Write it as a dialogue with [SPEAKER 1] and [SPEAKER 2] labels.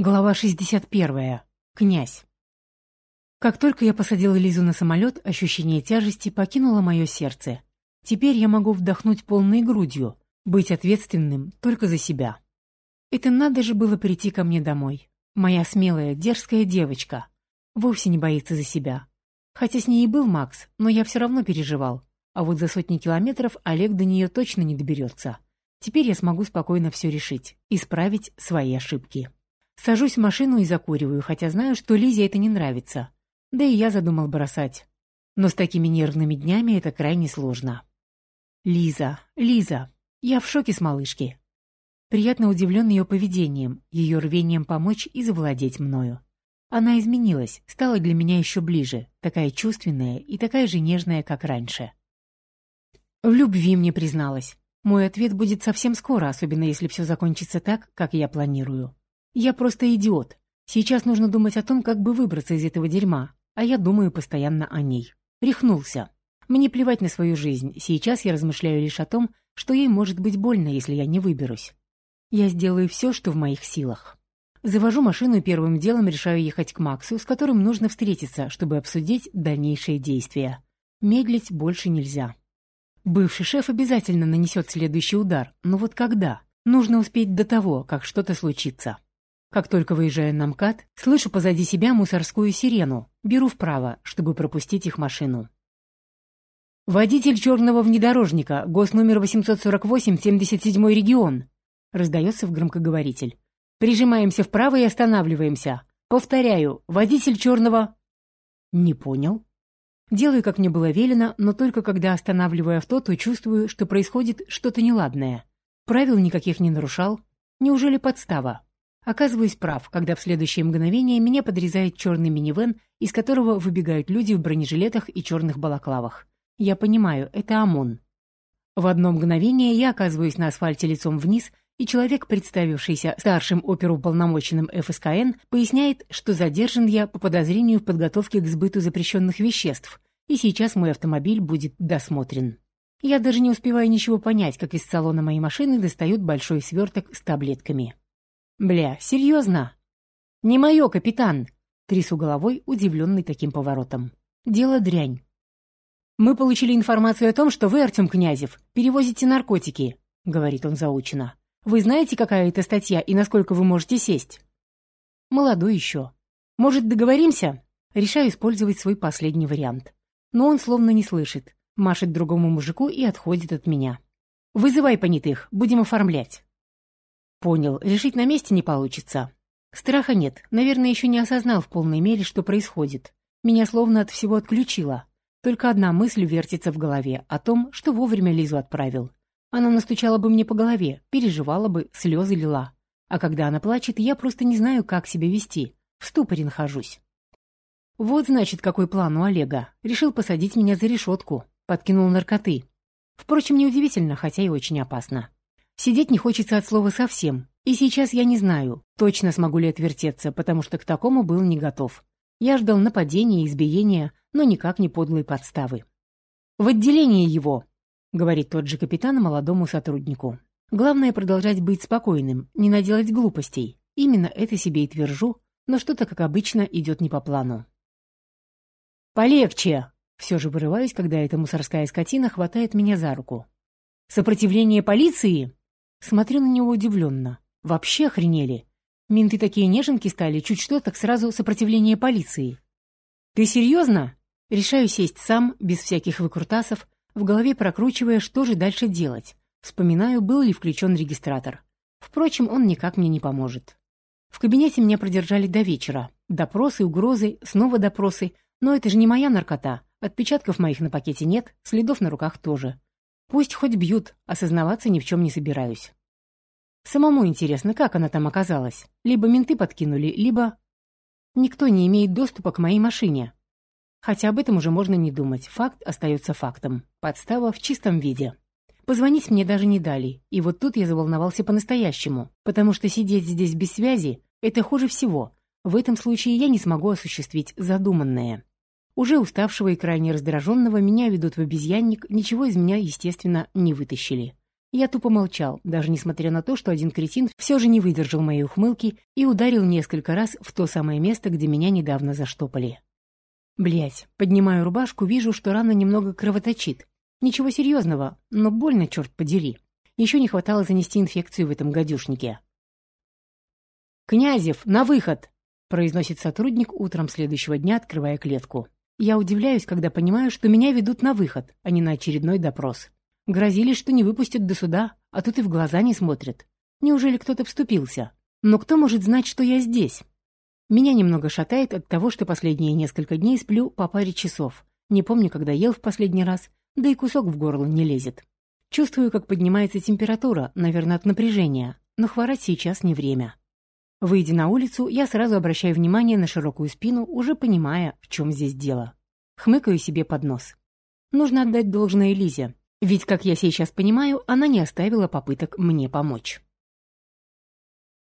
[SPEAKER 1] Глава 61. Князь. Как только я посадила Лизу на самолет, ощущение тяжести покинуло мое сердце. Теперь я могу вдохнуть полной грудью, быть ответственным только за себя. Это надо же было прийти ко мне домой. Моя смелая, дерзкая девочка. Вовсе не боится за себя. Хотя с ней и был Макс, но я все равно переживал. А вот за сотни километров Олег до нее точно не доберется. Теперь я смогу спокойно все решить, исправить свои ошибки. Сажусь в машину и закуриваю, хотя знаю, что Лизе это не нравится. Да и я задумал бросать. Но с такими нервными днями это крайне сложно. Лиза, Лиза, я в шоке с малышки. Приятно удивлен ее поведением, ее рвением помочь и завладеть мною. Она изменилась, стала для меня еще ближе, такая чувственная и такая же нежная, как раньше. В любви мне призналась. Мой ответ будет совсем скоро, особенно если все закончится так, как я планирую. Я просто идиот. Сейчас нужно думать о том, как бы выбраться из этого дерьма, а я думаю постоянно о ней. Рехнулся. Мне плевать на свою жизнь, сейчас я размышляю лишь о том, что ей может быть больно, если я не выберусь. Я сделаю все, что в моих силах. Завожу машину и первым делом решаю ехать к Максу, с которым нужно встретиться, чтобы обсудить дальнейшие действия. Медлить больше нельзя. Бывший шеф обязательно нанесет следующий удар, но вот когда? Нужно успеть до того, как что-то случится. Как только выезжаю на МКАД, слышу позади себя мусорскую сирену. Беру вправо, чтобы пропустить их машину. «Водитель черного внедорожника, госномер 848, 77 регион», раздается в громкоговоритель. «Прижимаемся вправо и останавливаемся. Повторяю, водитель черного...» «Не понял». Делаю, как мне было велено, но только когда останавливаю авто, то чувствую, что происходит что-то неладное. Правил никаких не нарушал. Неужели подстава? Оказываюсь прав, когда в следующее мгновение меня подрезает черный минивэн, из которого выбегают люди в бронежилетах и черных балаклавах. Я понимаю, это ОМОН. В одно мгновение я оказываюсь на асфальте лицом вниз, и человек, представившийся старшим оперуполномоченным ФСКН, поясняет, что задержан я по подозрению в подготовке к сбыту запрещенных веществ, и сейчас мой автомобиль будет досмотрен. Я даже не успеваю ничего понять, как из салона моей машины достают большой сверток с таблетками. «Бля, серьезно?» «Не мое, капитан!» Трясу головой, удивленный таким поворотом. «Дело дрянь. Мы получили информацию о том, что вы, Артем Князев, перевозите наркотики», — говорит он заучено. «Вы знаете, какая это статья и насколько вы можете сесть?» «Молодой еще. Может, договоримся?» Решаю использовать свой последний вариант. Но он словно не слышит, машет другому мужику и отходит от меня. «Вызывай понятых, будем оформлять». Понял, решить на месте не получится. Страха нет, наверное, еще не осознал в полной мере, что происходит. Меня словно от всего отключило. Только одна мысль вертится в голове о том, что вовремя Лизу отправил. Она настучала бы мне по голове, переживала бы, слезы лила. А когда она плачет, я просто не знаю, как себя вести. В ступоре нахожусь. Вот, значит, какой план у Олега. Решил посадить меня за решетку. Подкинул наркоты. Впрочем, неудивительно, хотя и очень опасно. Сидеть не хочется от слова совсем. И сейчас я не знаю, точно смогу ли отвертеться, потому что к такому был не готов. Я ждал нападения и избиения, но никак не подлой подставы. «В отделение его!» — говорит тот же капитан молодому сотруднику. «Главное продолжать быть спокойным, не наделать глупостей. Именно это себе и твержу, но что-то, как обычно, идет не по плану». «Полегче!» Все же вырываюсь, когда эта мусорская скотина хватает меня за руку. «Сопротивление полиции?» Смотрю на него удивленно. Вообще охренели. Менты такие неженки стали, чуть что, так сразу сопротивление полиции. «Ты серьезно?» Решаю сесть сам, без всяких выкрутасов, в голове прокручивая, что же дальше делать. Вспоминаю, был ли включен регистратор. Впрочем, он никак мне не поможет. В кабинете меня продержали до вечера. Допросы, угрозы, снова допросы. Но это же не моя наркота. Отпечатков моих на пакете нет, следов на руках тоже. Пусть хоть бьют, осознаваться ни в чем не собираюсь. Самому интересно, как она там оказалась. Либо менты подкинули, либо... Никто не имеет доступа к моей машине. Хотя об этом уже можно не думать. Факт остается фактом. Подстава в чистом виде. Позвонить мне даже не дали. И вот тут я заволновался по-настоящему. Потому что сидеть здесь без связи — это хуже всего. В этом случае я не смогу осуществить задуманное. Уже уставшего и крайне раздраженного меня ведут в обезьянник, ничего из меня, естественно, не вытащили. Я тупо молчал, даже несмотря на то, что один кретин все же не выдержал моей ухмылки и ударил несколько раз в то самое место, где меня недавно заштопали. Блять, поднимаю рубашку, вижу, что рана немного кровоточит. Ничего серьезного, но больно, черт подери. Еще не хватало занести инфекцию в этом гадюшнике. «Князев, на выход!» — произносит сотрудник утром следующего дня, открывая клетку. Я удивляюсь, когда понимаю, что меня ведут на выход, а не на очередной допрос. Грозили, что не выпустят до суда, а тут и в глаза не смотрят. Неужели кто-то вступился? Но кто может знать, что я здесь? Меня немного шатает от того, что последние несколько дней сплю по паре часов. Не помню, когда ел в последний раз, да и кусок в горло не лезет. Чувствую, как поднимается температура, наверное, от напряжения, но хворать сейчас не время. Выйдя на улицу, я сразу обращаю внимание на широкую спину, уже понимая, в чем здесь дело. Хмыкаю себе под нос. Нужно отдать должное Лизе. Ведь, как я сейчас понимаю, она не оставила попыток мне помочь.